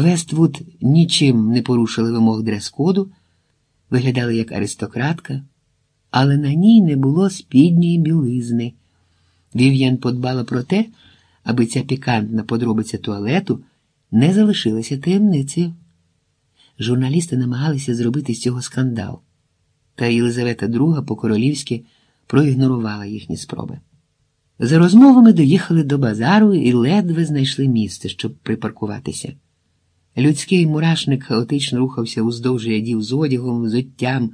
Вествуд нічим не порушили вимог дрес-коду, виглядали як аристократка, але на ній не було спідньої білизни. Вів'ян подбала про те, аби ця пікантна подробиця туалету не залишилася таємницею. Журналісти намагалися зробити з цього скандал, та Єлизавета II по-королівськи проігнорувала їхні спроби. За розмовами доїхали до базару і ледве знайшли місце, щоб припаркуватися. Людський мурашник хаотично рухався уздовж рядів з одягом, взуттям,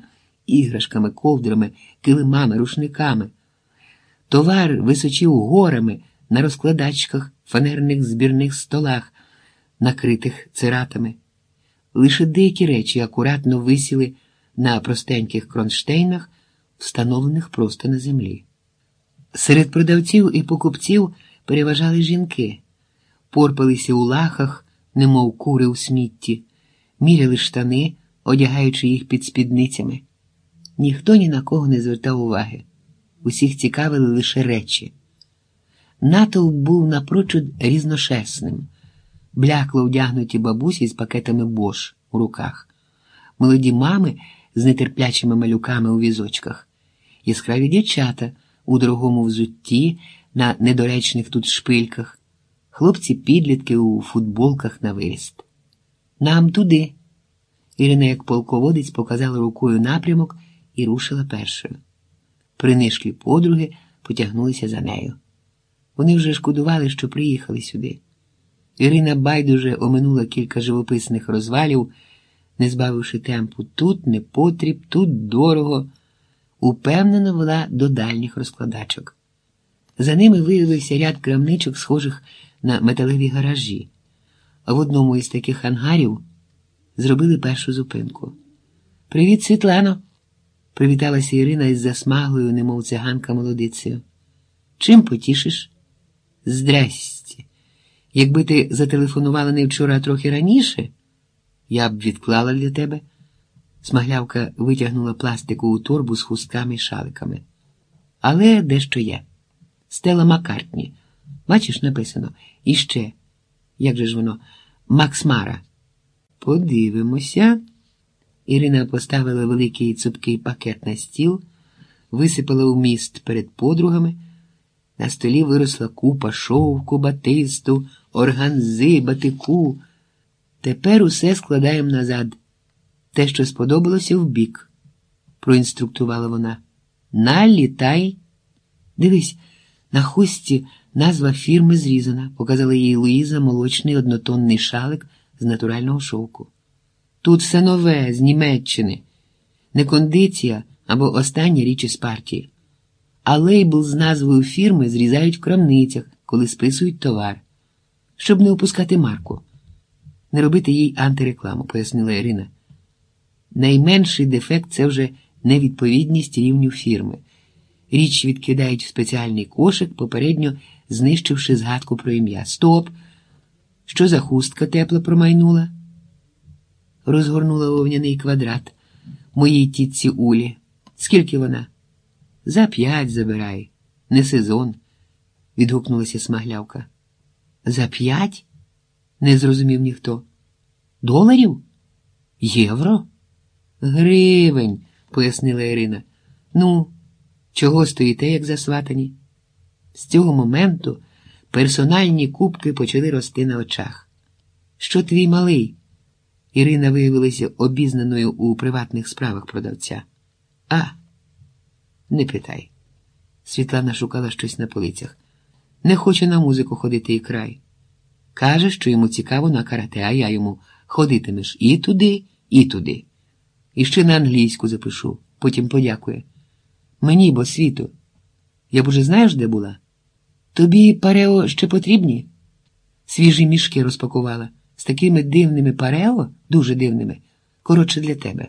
іграшками, ковдрами, килимами, рушниками. Товар височив горами на розкладачках, фанерних збірних столах, накритих циратами. Лише деякі речі акуратно висіли на простеньких кронштейнах, встановлених просто на землі. Серед продавців і покупців переважали жінки, порпалися у лахах, немов кури у смітті, міряли штани, одягаючи їх під спідницями. Ніхто ні на кого не звертав уваги. Усіх цікавили лише речі. Натовп був напрочуд різношесним, блякло вдягнуті бабусі з пакетами бош у руках, молоді мами з нетерплячими малюками у візочках, яскраві дівчата у дорогому взутті на недоречних тут шпильках, хлопці-підлітки у футболках на виріст. Нам туди. Ірина, як полководець, показала рукою напрямок і рушила першою. Принишклі подруги потягнулися за нею. Вони вже шкодували, що приїхали сюди. Ірина байдуже оминула кілька живописних розвалів, не збавивши темпу тут непотріб, тут дорого, упевнено вела до дальніх розкладачок. За ними виявився ряд крамничок, схожих на металеві гаражі, а в одному із таких ангарів зробили першу зупинку. Привіт, Світлано! привіталася Ірина із засмаглою, немов циганка молодицею. Чим потішиш? Здрасті. Якби ти зателефонувала не вчора а трохи раніше, я б відклала для тебе. Смаглявка витягнула пластикову торбу з хустками і шаликами. Але дещо є. Стела Маккартні. Бачиш, написано І ще, як же ж воно, Максмара. Подивимося. Ірина поставила великий цупкий пакет на стіл, висипала у міст перед подругами. На столі виросла купа шовку, батисту, органзи, батику. Тепер усе складаємо назад. Те, що сподобалося вбік, проінструктувала вона. Налітай. Дивись, на хусті назва фірми зрізана, показала їй Луїза молочний однотонний шалик з натурального шовку. Тут все нове, з Німеччини, не кондиція або остання річ із партії. А лейбл з назвою фірми зрізають в крамницях, коли списують товар, щоб не опускати марку. Не робити їй антирекламу, пояснила Ірина. Найменший дефект це вже невідповідність рівню фірми. Річ відкидають в спеціальний кошик, попередньо знищивши згадку про ім'я. Стоп! Що за хустка тепла промайнула? Розгорнула вовняний квадрат моїй тітці Улі. Скільки вона? За п'ять забирай, не сезон, відгукнулася смаглявка. За п'ять? Не зрозумів ніхто. Доларів? Євро? Гривень, пояснила Ірина. Ну, чого стоїте, як засватані? З цього моменту персональні кубки почали рости на очах. Що твій малий? Ірина виявилася обізнаною у приватних справах продавця. А, не питай. Світлана шукала щось на полицях. Не хоче на музику ходити і край. Каже, що йому цікаво на карате, а я йому ходитимеш і туди, і туди. І ще на англійську запишу, потім подякує. Мені, бо світу. Я б уже знаєш, де була? Тобі, парео, ще потрібні? Свіжі мішки розпакувала з такими дивними парео, дуже дивними, коротше для тебе.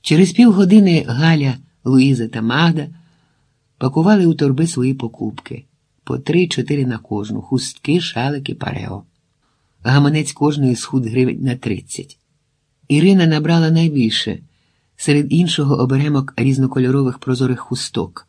Через півгодини Галя, Луїза та Магда пакували у торби свої покупки по три-чотири на кожну, хустки, шалики, парео. Гаманець кожної схуд гривень на тридцять. Ірина набрала найбільше, серед іншого оберемок різнокольорових прозорих хусток.